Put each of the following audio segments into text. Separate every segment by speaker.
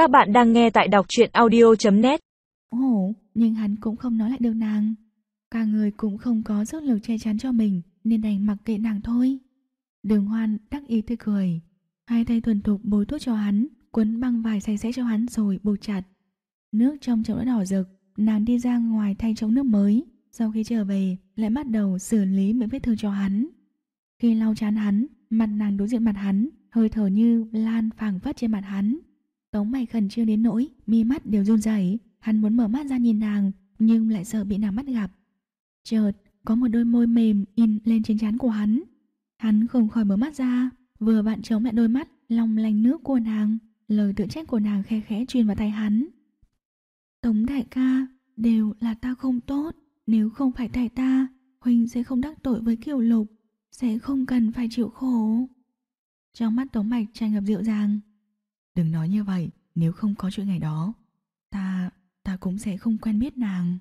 Speaker 1: Các bạn đang nghe tại đọc truyện audio.net
Speaker 2: Ồ, nhưng hắn cũng không nói lại được nàng. Cả người cũng không có sức lực che chắn cho mình, nên đành mặc kệ nàng thôi. Đường hoan đắc ý tươi cười. Hai tay thuần thục bôi thuốc cho hắn, quấn băng vải say sẽ cho hắn rồi buộc chặt. Nước trong chậu đã đỏ rực, nàng đi ra ngoài thay chậu nước mới. Sau khi trở về, lại bắt đầu xử lý mấy vết thương cho hắn. Khi lau chán hắn, mặt nàng đối diện mặt hắn, hơi thở như lan phảng phất trên mặt hắn. Tống mày khẩn trương đến nỗi, mi mắt đều run rẩy, hắn muốn mở mắt ra nhìn nàng, nhưng lại sợ bị nàng bắt gặp. Chợt, có một đôi môi mềm in lên trên trán của hắn. Hắn không khỏi mở mắt ra, vừa vặn chống lại đôi mắt long lanh nước của nàng, lời tự trách của nàng khe khẽ truyền vào tay hắn. Tống đại ca, đều là ta không tốt, nếu không phải tại ta, Huynh sẽ không đắc tội với Kiều Lục, sẽ không cần phải chịu khổ. Trong mắt Tống Mạch tràn ngập dịu dàng. Đừng nói như vậy, nếu không có chuyện ngày đó, ta, ta cũng sẽ không quen biết nàng.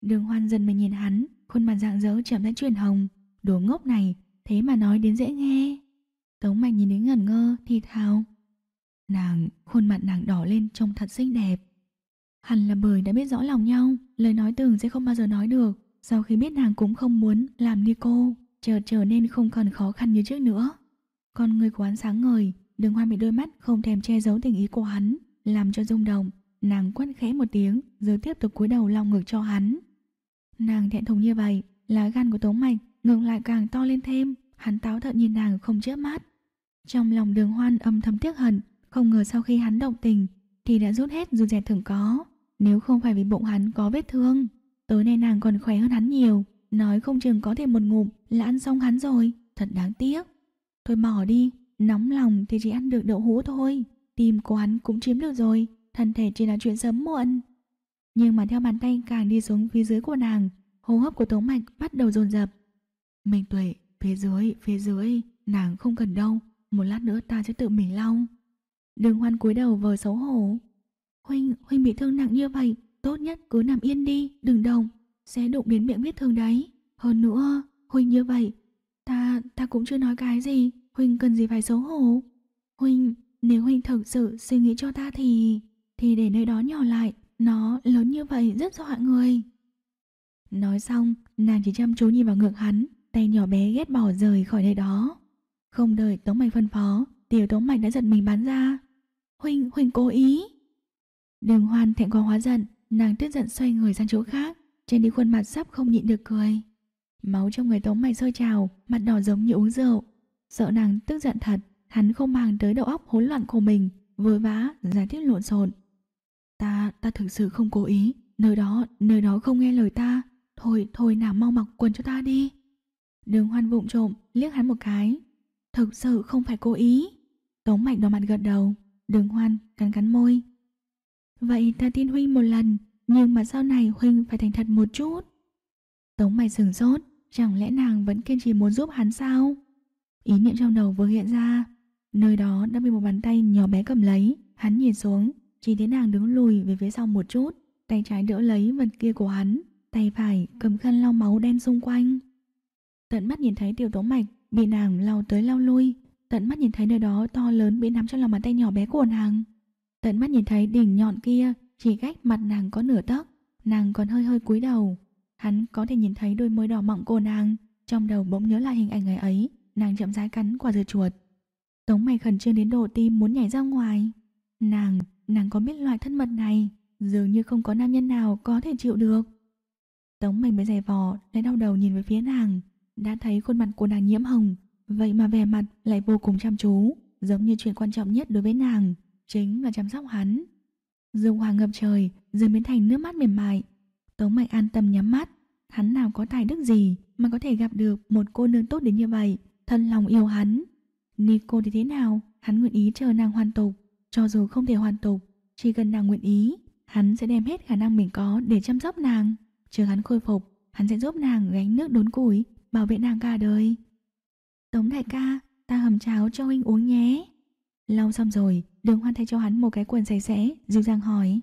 Speaker 2: Đường hoan dần mình nhìn hắn, khuôn mặt dạng dỡ chậm rãi chuyển hồng. Đồ ngốc này, thế mà nói đến dễ nghe. Tống Mạch nhìn đến ngẩn ngơ, thì thào. Nàng, khuôn mặt nàng đỏ lên trông thật xinh đẹp. Hẳn là bởi đã biết rõ lòng nhau, lời nói tưởng sẽ không bao giờ nói được. Sau khi biết nàng cũng không muốn làm đi cô, chợt trở nên không còn khó khăn như trước nữa. Con người của hắn sáng ngời, đường hoa bị đôi mắt không thèm che giấu tình ý của hắn, làm cho rung động. Nàng quát khẽ một tiếng, rồi tiếp tục cúi đầu lòng ngực cho hắn. Nàng thẹn thùng như vậy, lá gan của Tống Mạch ngừng lại càng to lên thêm, hắn táo thận nhìn nàng không chớp mắt. Trong lòng đường hoan âm thầm tiếc hận, không ngờ sau khi hắn động tình thì đã rút hết dù dẹt thường có. Nếu không phải vì bụng hắn có vết thương, tối nay nàng còn khỏe hơn hắn nhiều, nói không chừng có thể một ngụm là ăn xong hắn rồi, thật đáng tiếc. Thôi bỏ đi, nóng lòng thì chỉ ăn được đậu hũ thôi, tim của hắn cũng chiếm được rồi, thân thể chỉ là chuyện sớm muộn. Nhưng mà theo bàn tay càng đi xuống phía dưới của nàng, hô hấp của Tống Mạch bắt đầu dồn dập. Minh Tuệ, phía dưới, phía dưới, nàng không cần đâu, một lát nữa ta sẽ tự mình lau. Đường hoan cúi đầu vờ xấu hổ. Huynh, Huynh bị thương nặng như vậy, tốt nhất cứ nằm yên đi, đừng động, sẽ đụng đến miệng vết thương đấy. Hơn nữa, Huynh như vậy, ta, ta cũng chưa nói cái gì, Huynh cần gì phải xấu hổ. Huynh, nếu Huynh thực sự suy nghĩ cho ta thì, thì để nơi đó nhỏ lại, nó lớn như vậy rất dọa người. Nói xong, nàng chỉ chăm chú nhìn vào ngực hắn, tay nhỏ bé ghét bỏ rời khỏi nơi đó. Không đợi Tống Mạch phân phó, tiểu Tống Mạch đã giật mình bắn ra. Huynh, Huynh cố ý. Đường hoan thẹn quá hóa giận, nàng tức giận xoay người sang chỗ khác, trên đi khuôn mặt sắp không nhịn được cười. Máu trong người Tống Mạch sôi trào, mặt đỏ giống như uống rượu. Sợ nàng tức giận thật, hắn không mang tới đầu óc hỗn loạn của mình, vội vã giải thích lộn xộn. Ta, ta thực sự không cố ý, nơi đó, nơi đó không nghe lời ta. Thôi, thôi nào mau mặc quần cho ta đi. Đường hoan vụng trộm, liếc hắn một cái. Thực sự không phải cố ý. Tống Mạch đỏ mặt gật đầu, đường hoan cắn cắn môi. Vậy ta tin Huynh một lần, nhưng mà sau này Huynh phải thành thật một chút. Tống Mạch sừng sốt, chẳng lẽ nàng vẫn kiên trì muốn giúp hắn sao? Ý niệm trong đầu vừa hiện ra, nơi đó đã bị một bàn tay nhỏ bé cầm lấy, hắn nhìn xuống, chỉ thấy nàng đứng lùi về phía sau một chút, tay trái đỡ lấy vật kia của hắn, tay phải cầm khăn lau máu đen xung quanh. Tận mắt nhìn thấy tiểu tống mạch bị nàng lau tới lau lui, tận mắt nhìn thấy nơi đó to lớn bị nắm trong lòng bàn tay nhỏ bé của nàng. Tận mắt nhìn thấy đỉnh nhọn kia chỉ cách mặt nàng có nửa tấc, nàng còn hơi hơi cúi đầu. Hắn có thể nhìn thấy đôi môi đỏ mọng của nàng, trong đầu bỗng nhớ lại hình ảnh ngày ấy, nàng chậm rãi cắn quả dưa chuột. Tống mày khẩn trương đến độ tim muốn nhảy ra ngoài. Nàng, nàng có biết loại thân mật này, dường như không có nam nhân nào có thể chịu được. Tống mày mới giày vò, lại đau đầu nhìn về phía nàng, đã thấy khuôn mặt của nàng nhiễm hồng, vậy mà vẻ mặt lại vô cùng chăm chú, giống như chuyện quan trọng nhất đối với nàng, chính là chăm sóc hắn. Dương hoàng ngập trời, dần biến thành nước mắt mềm mại. Tống mạch an tâm nhắm mắt, hắn nào có tài đức gì mà có thể gặp được một cô nương tốt đến như vậy, thân lòng yêu hắn. Nico thì thế nào, hắn nguyện ý chờ nàng hoàn tục, cho dù không thể hoàn tục, chỉ cần nàng nguyện ý, hắn sẽ đem hết khả năng mình có để chăm sóc nàng. Chờ hắn khôi phục, hắn sẽ giúp nàng gánh nước đốn củi, bảo vệ nàng cả đời. Tống đại ca, ta hầm cháo cho huynh uống nhé. Lau xong rồi, đường hoan thay cho hắn một cái quần sạch sẽ, dịu dàng hỏi.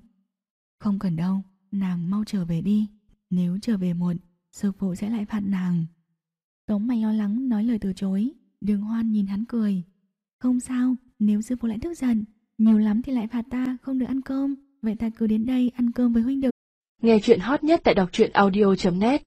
Speaker 2: Không cần đâu, nàng mau trở về đi. Nếu trở về muộn, sư phụ sẽ lại phạt nàng. Tống mày lo lắng nói lời từ chối, đường hoan nhìn hắn cười. Không sao, nếu sư phụ lại tức giận, Nhiều lắm thì lại phạt ta không được ăn cơm. Vậy ta cứ đến đây ăn cơm với huynh được
Speaker 1: Nghe chuyện hot nhất tại đọc truyện audio.net